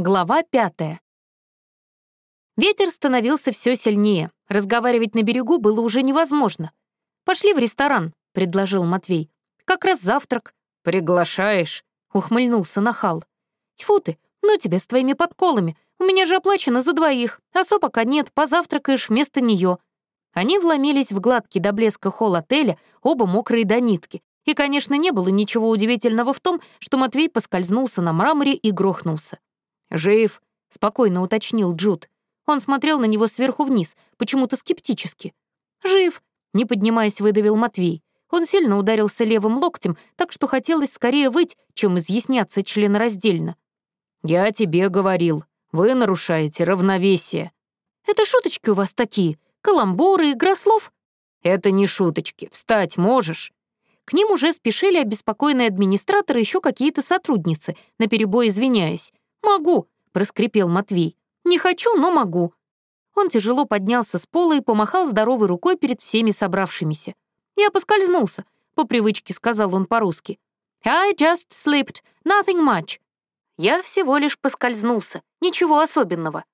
Глава пятая. Ветер становился все сильнее. Разговаривать на берегу было уже невозможно. «Пошли в ресторан», — предложил Матвей. «Как раз завтрак». «Приглашаешь?» — ухмыльнулся нахал. «Тьфу ты, ну тебя с твоими подколами. У меня же оплачено за двоих, а пока нет, позавтракаешь вместо нее. Они вломились в гладкий до блеска холл отеля, оба мокрые до нитки. И, конечно, не было ничего удивительного в том, что Матвей поскользнулся на мраморе и грохнулся. «Жив», — спокойно уточнил Джуд. Он смотрел на него сверху вниз, почему-то скептически. «Жив», — не поднимаясь, выдавил Матвей. Он сильно ударился левым локтем, так что хотелось скорее выть, чем изъясняться членораздельно. «Я тебе говорил, вы нарушаете равновесие». «Это шуточки у вас такие? Каламбуры, игра слов?» «Это не шуточки. Встать можешь?» К ним уже спешили обеспокоенные администраторы еще какие-то сотрудницы, наперебой извиняясь. «Могу», — проскрипел Матвей. «Не хочу, но могу». Он тяжело поднялся с пола и помахал здоровой рукой перед всеми собравшимися. «Я поскользнулся», — по привычке сказал он по-русски. «I just slipped, nothing much». «Я всего лишь поскользнулся, ничего особенного».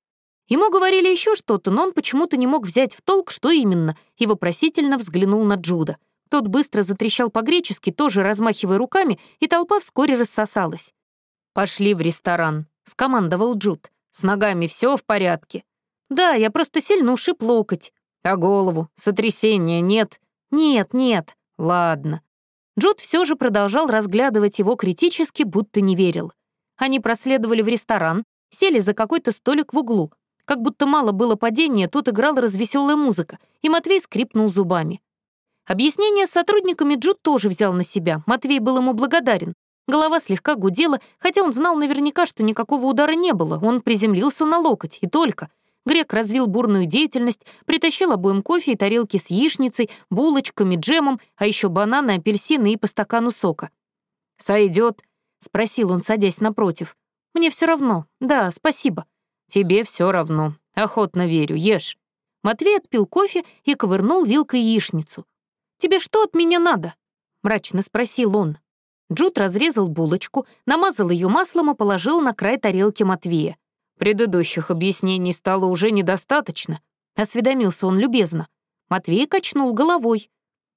Ему говорили еще что-то, но он почему-то не мог взять в толк, что именно, и вопросительно взглянул на Джуда. Тот быстро затрещал по-гречески, тоже размахивая руками, и толпа вскоре рассосалась. «Пошли в ресторан», — скомандовал Джуд. «С ногами все в порядке?» «Да, я просто сильно ушиб локоть». «А голову? Сотрясения нет?» «Нет, нет». «Ладно». Джуд все же продолжал разглядывать его критически, будто не верил. Они проследовали в ресторан, сели за какой-то столик в углу. Как будто мало было падения, тут играла развеселая музыка, и Матвей скрипнул зубами. Объяснение с сотрудниками Джуд тоже взял на себя, Матвей был ему благодарен. Голова слегка гудела, хотя он знал наверняка, что никакого удара не было, он приземлился на локоть, и только. Грек развил бурную деятельность, притащил обоим кофе и тарелки с яичницей, булочками, джемом, а еще бананы, апельсины и по стакану сока. «Сойдет?» — спросил он, садясь напротив. «Мне все равно. Да, спасибо». «Тебе все равно. Охотно верю. Ешь». Матвей отпил кофе и ковырнул вилкой яичницу. «Тебе что от меня надо?» — мрачно спросил он. Джуд разрезал булочку, намазал ее маслом и положил на край тарелки Матвея. «Предыдущих объяснений стало уже недостаточно», — осведомился он любезно. Матвей качнул головой.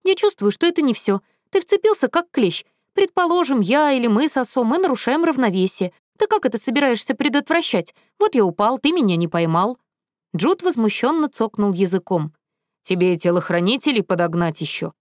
«Я чувствую, что это не все. Ты вцепился как клещ. Предположим, я или мы с осом, мы нарушаем равновесие. Ты как это собираешься предотвращать? Вот я упал, ты меня не поймал». Джуд возмущенно цокнул языком. «Тебе телохранителей подогнать еще?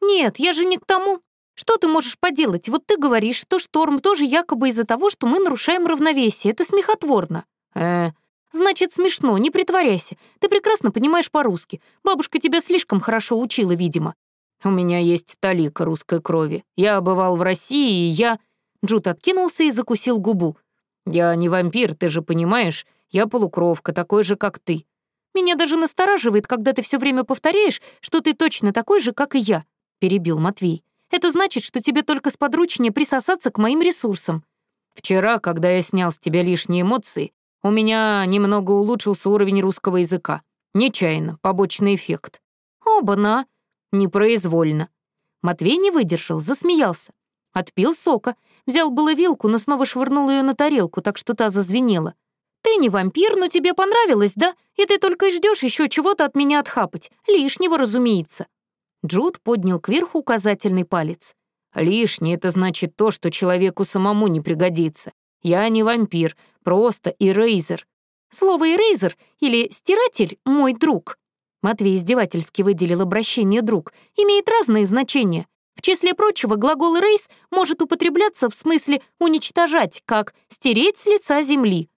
«Нет, я же не к тому. Что ты можешь поделать? Вот ты говоришь, что шторм тоже якобы из-за того, что мы нарушаем равновесие. Это смехотворно». «Э, Значит, смешно, не притворяйся. Ты прекрасно понимаешь по-русски. Бабушка тебя слишком хорошо учила, видимо. У меня есть талика русской крови. Я бывал в России, и я...» Джуд откинулся и закусил губу. «Я не вампир, ты же понимаешь. Я полукровка, такой же, как ты». «Меня даже настораживает, когда ты все время повторяешь, что ты точно такой же, как и я», — перебил Матвей. «Это значит, что тебе только сподручнее присосаться к моим ресурсам». «Вчера, когда я снял с тебя лишние эмоции, у меня немного улучшился уровень русского языка. Нечаянно, побочный эффект. Оба-на. Непроизвольно. Матвей не выдержал, засмеялся. Отпил сока, взял было вилку, но снова швырнул ее на тарелку, так что та зазвенела. «Ты не вампир, но тебе понравилось, да? И ты только и ждешь еще чего-то от меня отхапать. Лишнего, разумеется». Джуд поднял кверху указательный палец. «Лишнее — это значит то, что человеку самому не пригодится. Я не вампир, просто эрейзер. Слово «эрейзер» или «стиратель» — мой друг. Матвей издевательски выделил обращение «друг», имеет разные значения. В числе прочего, глагол «эрейз» может употребляться в смысле «уничтожать», как «стереть с лица земли».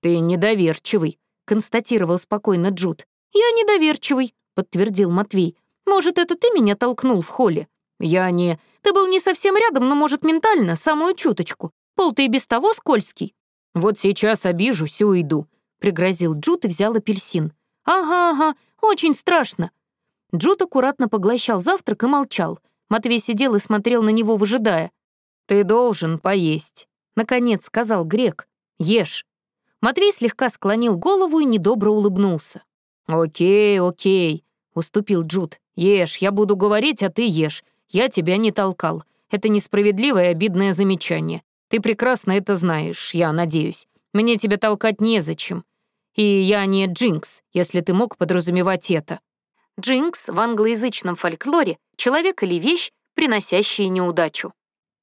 «Ты недоверчивый», — констатировал спокойно Джуд. «Я недоверчивый», — подтвердил Матвей. «Может, это ты меня толкнул в холле?» «Я не...» «Ты был не совсем рядом, но, может, ментально, самую чуточку. Пол-то и без того скользкий». «Вот сейчас обижусь и уйду», — пригрозил Джуд и взял апельсин. «Ага, ага, очень страшно». Джуд аккуратно поглощал завтрак и молчал. Матвей сидел и смотрел на него, выжидая. «Ты должен поесть», — наконец сказал грек. «Ешь». Матвей слегка склонил голову и недобро улыбнулся. «Окей, окей», — уступил Джуд. «Ешь, я буду говорить, а ты ешь. Я тебя не толкал. Это несправедливое и обидное замечание. Ты прекрасно это знаешь, я надеюсь. Мне тебя толкать незачем. И я не Джинкс, если ты мог подразумевать это». Джинкс в англоязычном фольклоре — человек или вещь, приносящие неудачу.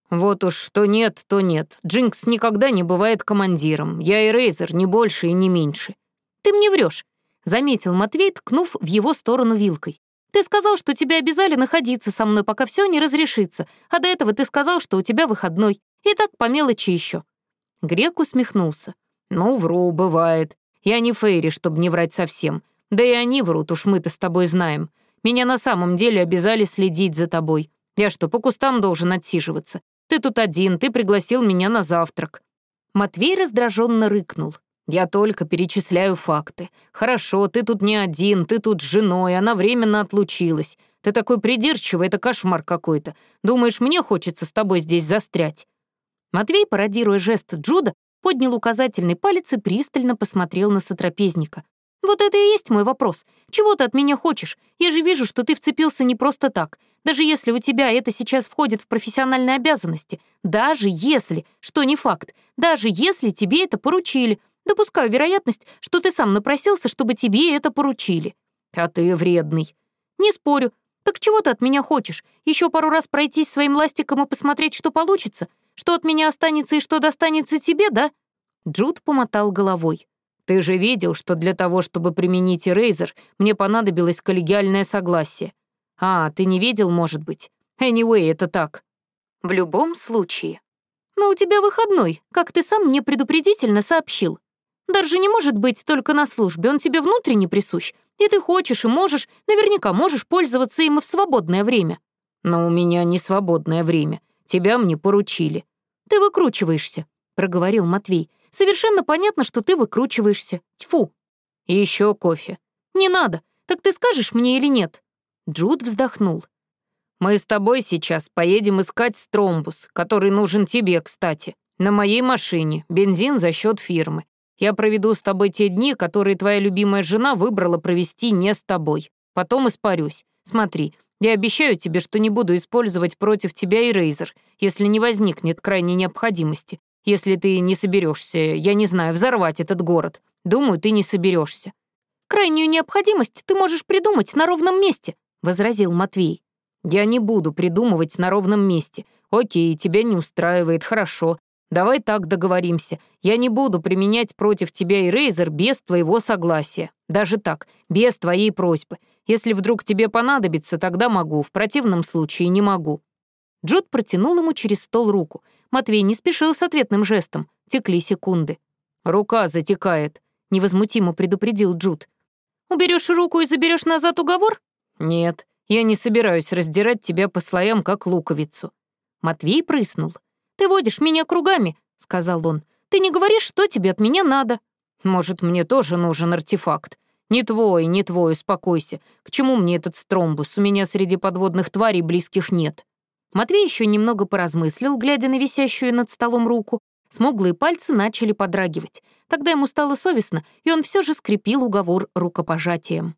«Вот уж что нет, то нет. Джинкс никогда не бывает командиром. Я и Рейзер, не больше и не меньше». «Ты мне врешь, заметил Матвей, ткнув в его сторону вилкой. «Ты сказал, что тебя обязали находиться со мной, пока все не разрешится, а до этого ты сказал, что у тебя выходной. И так по мелочи еще. Грек усмехнулся. «Ну, вру, бывает. Я не Фейри, чтобы не врать совсем. Да и они врут, уж мы-то с тобой знаем. Меня на самом деле обязали следить за тобой. Я что, по кустам должен отсиживаться? Ты тут один, ты пригласил меня на завтрак». Матвей раздраженно рыкнул. «Я только перечисляю факты. Хорошо, ты тут не один, ты тут с женой, она временно отлучилась. Ты такой придирчивый, это кошмар какой-то. Думаешь, мне хочется с тобой здесь застрять?» Матвей, пародируя жест Джуда, поднял указательный палец и пристально посмотрел на сотрапезника. «Вот это и есть мой вопрос. Чего ты от меня хочешь? Я же вижу, что ты вцепился не просто так. Даже если у тебя это сейчас входит в профессиональные обязанности. Даже если, что не факт, даже если тебе это поручили. Допускаю вероятность, что ты сам напросился, чтобы тебе это поручили». «А ты вредный». «Не спорю. Так чего ты от меня хочешь? Еще пару раз пройтись своим ластиком и посмотреть, что получится? Что от меня останется и что достанется тебе, да?» Джуд помотал головой. «Ты же видел, что для того, чтобы применить Эрейзер, мне понадобилось коллегиальное согласие. А, ты не видел, может быть? Anyway, это так». «В любом случае». «Но у тебя выходной, как ты сам мне предупредительно сообщил. Даже не может быть только на службе, он тебе внутренне присущ, и ты хочешь и можешь, наверняка можешь пользоваться им и в свободное время». «Но у меня не свободное время. Тебя мне поручили». «Ты выкручиваешься», — проговорил Матвей. «Совершенно понятно, что ты выкручиваешься. Тьфу». «И еще кофе». «Не надо. Так ты скажешь мне или нет?» Джуд вздохнул. «Мы с тобой сейчас поедем искать стромбус, который нужен тебе, кстати. На моей машине, бензин за счет фирмы. Я проведу с тобой те дни, которые твоя любимая жена выбрала провести не с тобой. Потом испарюсь. Смотри, я обещаю тебе, что не буду использовать против тебя и Рейзер, если не возникнет крайней необходимости. Если ты не соберешься, я не знаю, взорвать этот город. Думаю, ты не соберешься. Крайнюю необходимость ты можешь придумать на ровном месте, возразил Матвей. Я не буду придумывать на ровном месте. Окей, тебя не устраивает, хорошо. Давай так договоримся. Я не буду применять против тебя и Рейзер без твоего согласия. Даже так, без твоей просьбы. Если вдруг тебе понадобится, тогда могу, в противном случае не могу». Джуд протянул ему через стол руку. Матвей не спешил с ответным жестом. Текли секунды. «Рука затекает», — невозмутимо предупредил Джуд. «Уберешь руку и заберешь назад уговор?» «Нет, я не собираюсь раздирать тебя по слоям, как луковицу». Матвей прыснул. «Ты водишь меня кругами», — сказал он. «Ты не говоришь, что тебе от меня надо». «Может, мне тоже нужен артефакт. «Не твой, не твой, успокойся. К чему мне этот стромбус? У меня среди подводных тварей близких нет». Матвей еще немного поразмыслил, глядя на висящую над столом руку. Смуглые пальцы начали подрагивать. Тогда ему стало совестно, и он все же скрепил уговор рукопожатием.